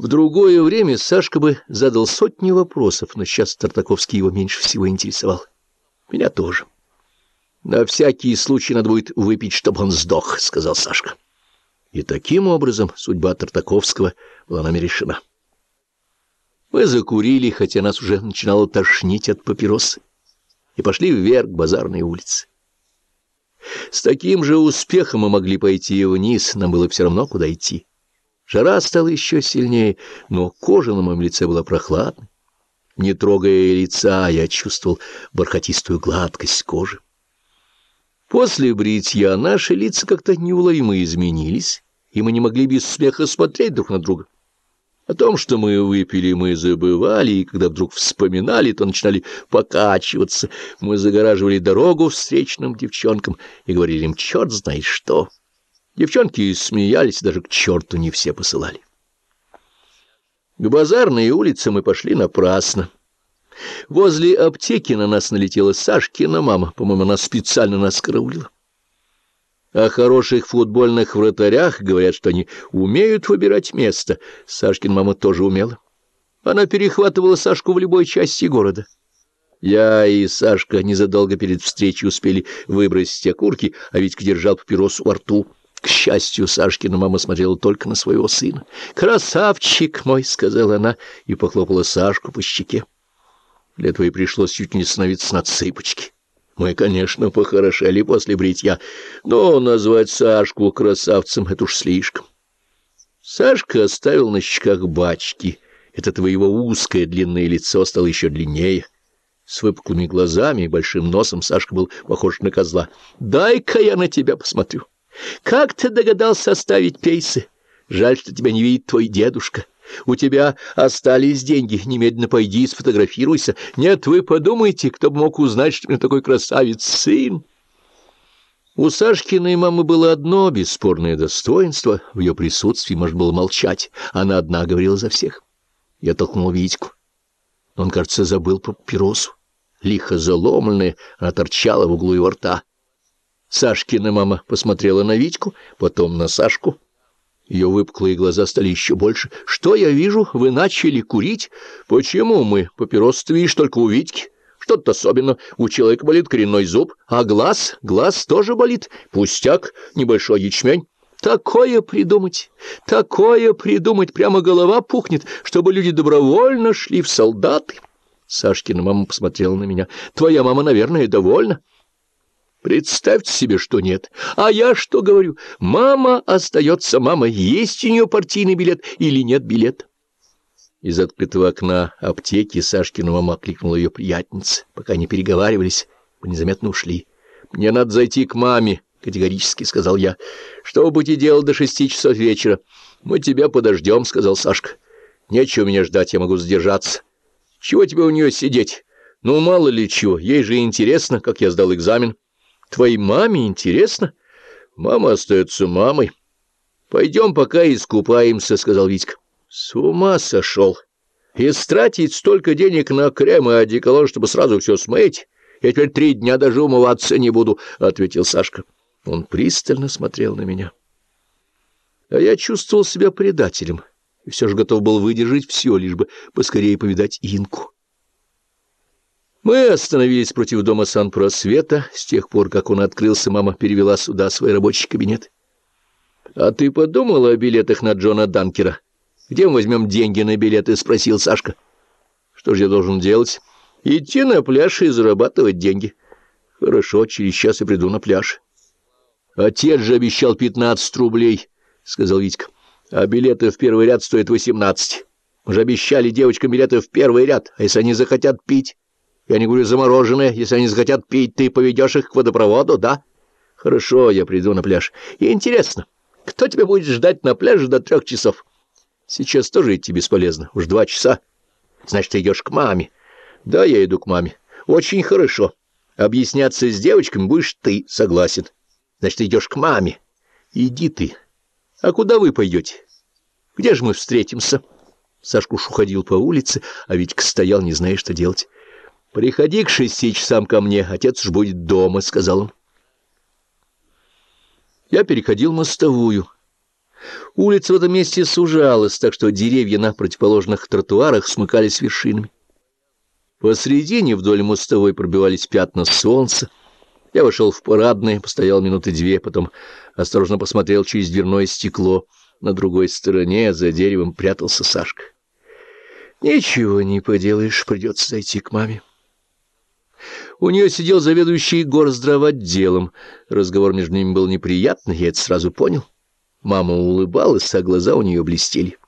В другое время Сашка бы задал сотни вопросов, но сейчас Тартаковский его меньше всего интересовал. Меня тоже. На всякий случай надо будет выпить, чтобы он сдох, — сказал Сашка. И таким образом судьба Тартаковского была нами решена. Мы закурили, хотя нас уже начинало тошнить от папиросы, и пошли вверх к базарной улице. С таким же успехом мы могли пойти вниз, нам было все равно, куда идти. Жара стала еще сильнее, но кожа на моем лице была прохладной. Не трогая лица, я чувствовал бархатистую гладкость кожи. После бритья наши лица как-то неуловимо изменились, и мы не могли без смеха смотреть друг на друга. О том, что мы выпили, мы забывали, и когда вдруг вспоминали, то начинали покачиваться. Мы загораживали дорогу встречным девчонкам и говорили им «черт знает что». Девчонки смеялись, даже к черту не все посылали. К базарной улице мы пошли напрасно. Возле аптеки на нас налетела Сашкина мама, по-моему, она специально нас караулила. О хороших футбольных вратарях говорят, что они умеют выбирать место. Сашкин мама тоже умела. Она перехватывала Сашку в любой части города. Я и Сашка незадолго перед встречей успели выбросить окурки, а Витька держал папиросу во рту. К счастью, Сашкина мама смотрела только на своего сына. «Красавчик мой!» — сказала она и похлопала Сашку по щеке. Для этого и пришлось чуть не становиться на цыпочки. Мы, конечно, похорошели после бритья, но назвать Сашку красавцем — это уж слишком. Сашка оставил на щеках бачки. Это твоего узкое длинное лицо стало еще длиннее. С выпуклыми глазами и большим носом Сашка был похож на козла. «Дай-ка я на тебя посмотрю». Как ты догадался оставить пейсы? Жаль, что тебя не видит твой дедушка. У тебя остались деньги, немедленно пойди и сфотографируйся. Нет, вы подумайте, кто бы мог узнать, что у меня такой красавец сын. У Сашкиной мамы было одно бесспорное достоинство. В ее присутствии можно было молчать. Она одна говорила за всех. Я толкнул Витьку. Он, кажется, забыл папиросу. Лихо заломленная, она торчала в углу его рта. Сашкина мама посмотрела на Витьку, потом на Сашку. Ее выпуклые глаза стали еще больше. «Что я вижу? Вы начали курить? Почему мы? Папирос ты видишь только у Витьки. Что-то особенно. У человека болит коренной зуб. А глаз? Глаз тоже болит. Пустяк, небольшой ячмень. Такое придумать, такое придумать, прямо голова пухнет, чтобы люди добровольно шли в солдаты». Сашкина мама посмотрела на меня. «Твоя мама, наверное, довольна». Представьте себе, что нет. А я что говорю? Мама остается мамой. Есть у нее партийный билет или нет билета? Из открытого окна аптеки Сашкина мама окликнула ее приятница. Пока не переговаривались, мы незаметно ушли. «Мне надо зайти к маме», — категорически сказал я. «Что будете делать до шести часов вечера?» «Мы тебя подождем», — сказал Сашка. «Нечего меня ждать, я могу задержаться». «Чего тебе у нее сидеть? Ну, мало ли чего, ей же интересно, как я сдал экзамен». Твоей маме интересно? Мама остается мамой. Пойдем пока искупаемся, — сказал Витька. С ума сошел. Истратить столько денег на крем и одеколон, чтобы сразу все смыть. Я теперь три дня даже умываться не буду, — ответил Сашка. Он пристально смотрел на меня. А я чувствовал себя предателем и все же готов был выдержать все, лишь бы поскорее повидать Инку. Мы остановились против дома санпросвета. С тех пор, как он открылся, мама перевела сюда свой рабочий кабинет. — А ты подумала о билетах на Джона Данкера? Где мы возьмем деньги на билеты? — спросил Сашка. — Что же я должен делать? — Идти на пляж и зарабатывать деньги. — Хорошо, через час я приду на пляж. — Отец же обещал пятнадцать рублей, — сказал Витька. — А билеты в первый ряд стоят восемнадцать. Мы же обещали девочкам билеты в первый ряд, а если они захотят пить... Я не говорю замороженное. Если они захотят пить, ты поведешь их к водопроводу, да? Хорошо, я приду на пляж. И интересно, кто тебя будет ждать на пляже до трех часов? Сейчас тоже идти бесполезно. Уж два часа. Значит, ты идешь к маме. Да, я иду к маме. Очень хорошо. Объясняться с девочками будешь ты, согласен. Значит, идешь к маме. Иди ты. А куда вы пойдете? Где же мы встретимся? Сашкуш уходил по улице, а Витька стоял, не зная, что делать. «Приходи к шести часам ко мне, отец уж будет дома», — сказал он. Я переходил мостовую. Улица в этом месте сужалась, так что деревья на противоположных тротуарах смыкались вершинами. Посредине вдоль мостовой пробивались пятна солнца. Я вошел в парадное, постоял минуты две, потом осторожно посмотрел через дверное стекло. На другой стороне за деревом прятался Сашка. Ничего не поделаешь, придется зайти к маме. У нее сидел заведующий горздравотделом. Разговор между ними был неприятный, я это сразу понял. Мама улыбалась, а глаза у нее блестели.